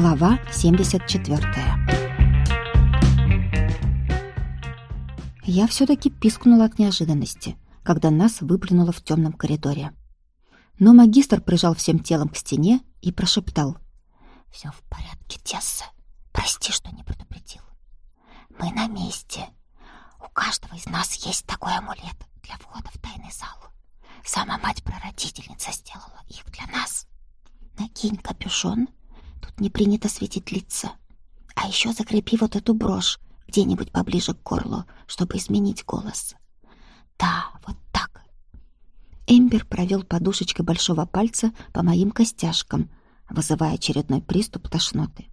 Глава 74 Я все-таки пискнула от неожиданности, когда нас выплюнуло в темном коридоре. Но магистр прижал всем телом к стене и прошептал. «Все в порядке, Тесса. Прости, что не предупредил. Мы на месте. У каждого из нас есть такой амулет для входа в тайный зал. Сама мать-прародительница сделала их для нас. Накинь капюшон. Тут не принято светить лица. А еще закрепи вот эту брошь где-нибудь поближе к горлу, чтобы изменить голос. Да, вот так. Эмбер провел подушечкой большого пальца по моим костяшкам, вызывая очередной приступ тошноты.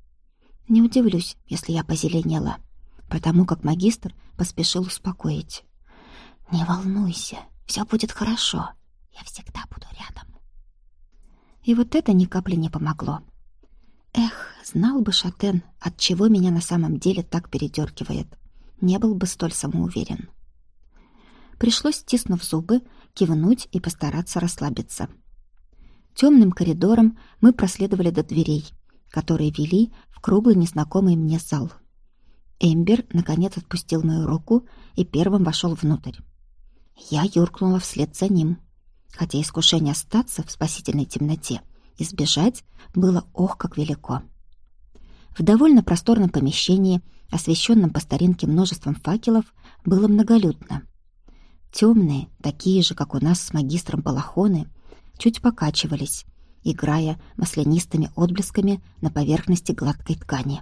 Не удивлюсь, если я позеленела, потому как магистр поспешил успокоить. «Не волнуйся, все будет хорошо. Я всегда буду рядом». И вот это ни капли не помогло. Эх, знал бы Шатен, от чего меня на самом деле так передергивает. Не был бы столь самоуверен. Пришлось, стиснув зубы, кивнуть и постараться расслабиться. Темным коридором мы проследовали до дверей, которые вели в круглый незнакомый мне зал. Эмбер, наконец, отпустил мою руку и первым вошел внутрь. Я юркнула вслед за ним хотя искушение остаться в спасительной темноте и сбежать было ох как велико. В довольно просторном помещении, освещенном по старинке множеством факелов, было многолюдно. Темные, такие же, как у нас с магистром балахоны, чуть покачивались, играя маслянистыми отблесками на поверхности гладкой ткани.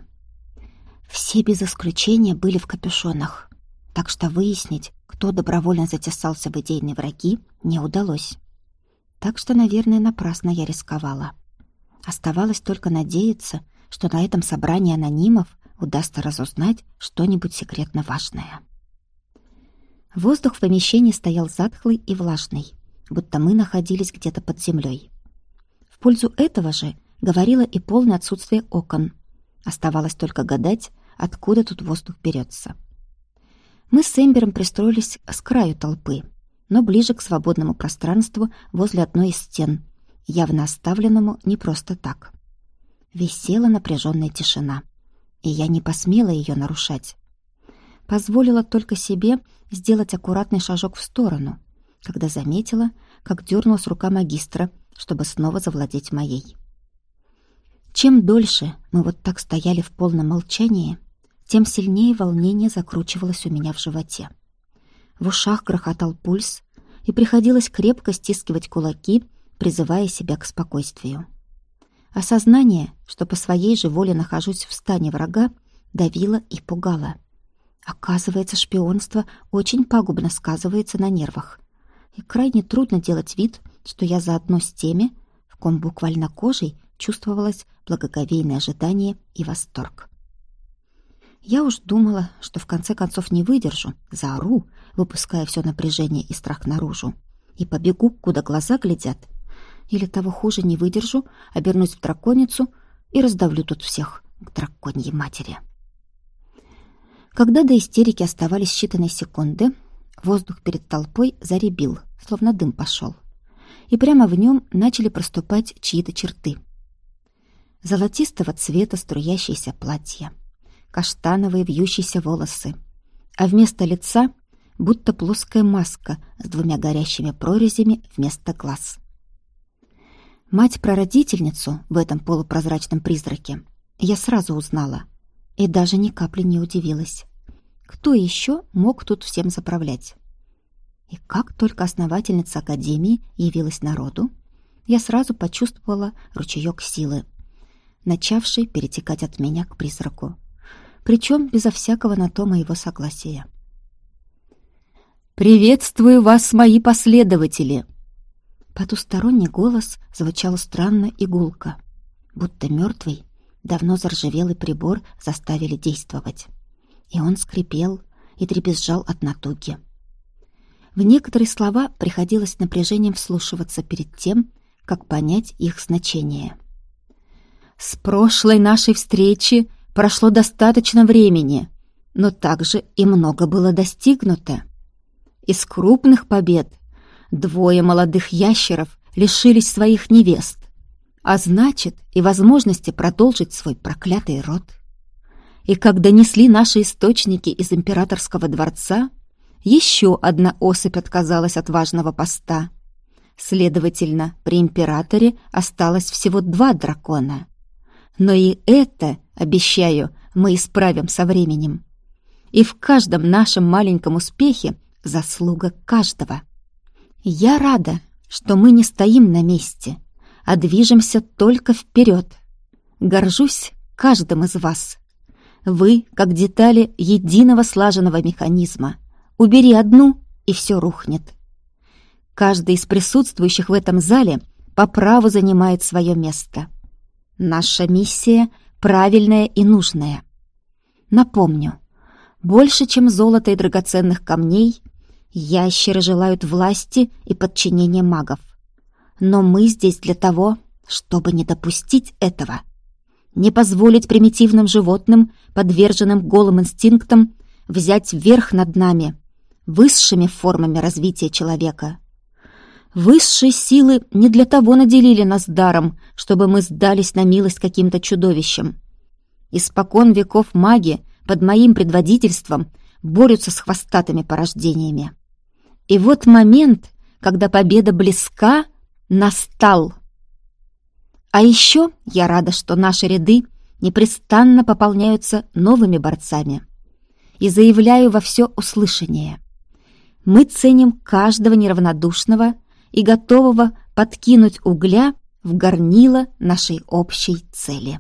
Все без исключения были в капюшонах, так что выяснить, кто добровольно затесался в идейные враги, не удалось. Так что, наверное, напрасно я рисковала. Оставалось только надеяться, что на этом собрании анонимов удастся разузнать что-нибудь секретно важное. Воздух в помещении стоял затхлый и влажный, будто мы находились где-то под землей. В пользу этого же говорило и полное отсутствие окон. Оставалось только гадать, откуда тут воздух берется. Мы с Эмбером пристроились с краю толпы, но ближе к свободному пространству возле одной из стен, явно оставленному не просто так. Висела напряженная тишина, и я не посмела ее нарушать. Позволила только себе сделать аккуратный шажок в сторону, когда заметила, как дернулась рука магистра, чтобы снова завладеть моей. Чем дольше мы вот так стояли в полном молчании, тем сильнее волнение закручивалось у меня в животе. В ушах грохотал пульс, и приходилось крепко стискивать кулаки, призывая себя к спокойствию. Осознание, что по своей же воле нахожусь в стане врага, давило и пугало. Оказывается, шпионство очень пагубно сказывается на нервах. И крайне трудно делать вид, что я заодно с теми, в ком буквально кожей чувствовалось благоговейное ожидание и восторг. Я уж думала, что в конце концов не выдержу, заору, выпуская все напряжение и страх наружу, и побегу, куда глаза глядят. Или того хуже не выдержу, обернусь в драконицу и раздавлю тут всех к драконьей матери. Когда до истерики оставались считанные секунды, воздух перед толпой заребил, словно дым пошел. И прямо в нем начали проступать чьи-то черты. Золотистого цвета струящиеся платья — каштановые вьющиеся волосы, а вместо лица будто плоская маска с двумя горящими прорезями вместо глаз. Мать-прародительницу в этом полупрозрачном призраке я сразу узнала и даже ни капли не удивилась. Кто еще мог тут всем заправлять? И как только основательница Академии явилась народу, я сразу почувствовала ручеек силы, начавший перетекать от меня к призраку причем безо всякого на то моего согласия. «Приветствую вас, мои последователи!» Потусторонний голос звучал странно и гулко, будто мертвый, давно заржавелый прибор заставили действовать. И он скрипел и трепезжал от натуги. В некоторые слова приходилось напряжением вслушиваться перед тем, как понять их значение. «С прошлой нашей встречи Прошло достаточно времени, но также и много было достигнуто. Из крупных побед двое молодых ящеров лишились своих невест. а значит и возможности продолжить свой проклятый род. И как донесли наши источники из императорского дворца, еще одна особь отказалась от важного поста. Следовательно, при императоре осталось всего два дракона. Но и это, обещаю, мы исправим со временем. И в каждом нашем маленьком успехе заслуга каждого. Я рада, что мы не стоим на месте, а движемся только вперед. Горжусь каждым из вас. Вы, как детали единого слаженного механизма. Убери одну, и все рухнет. Каждый из присутствующих в этом зале по праву занимает свое место. Наша миссия правильная и нужная. Напомню, больше, чем золото и драгоценных камней, ящеры желают власти и подчинения магов. Но мы здесь для того, чтобы не допустить этого. Не позволить примитивным животным, подверженным голым инстинктам, взять верх над нами, высшими формами развития человека. Высшие силы не для того наделили нас даром, чтобы мы сдались на милость каким-то чудовищам. Испокон веков маги под моим предводительством борются с хвостатыми порождениями. И вот момент, когда победа близка, настал. А еще я рада, что наши ряды непрестанно пополняются новыми борцами. И заявляю во все услышание. Мы ценим каждого неравнодушного и готового подкинуть угля в горнило нашей общей цели.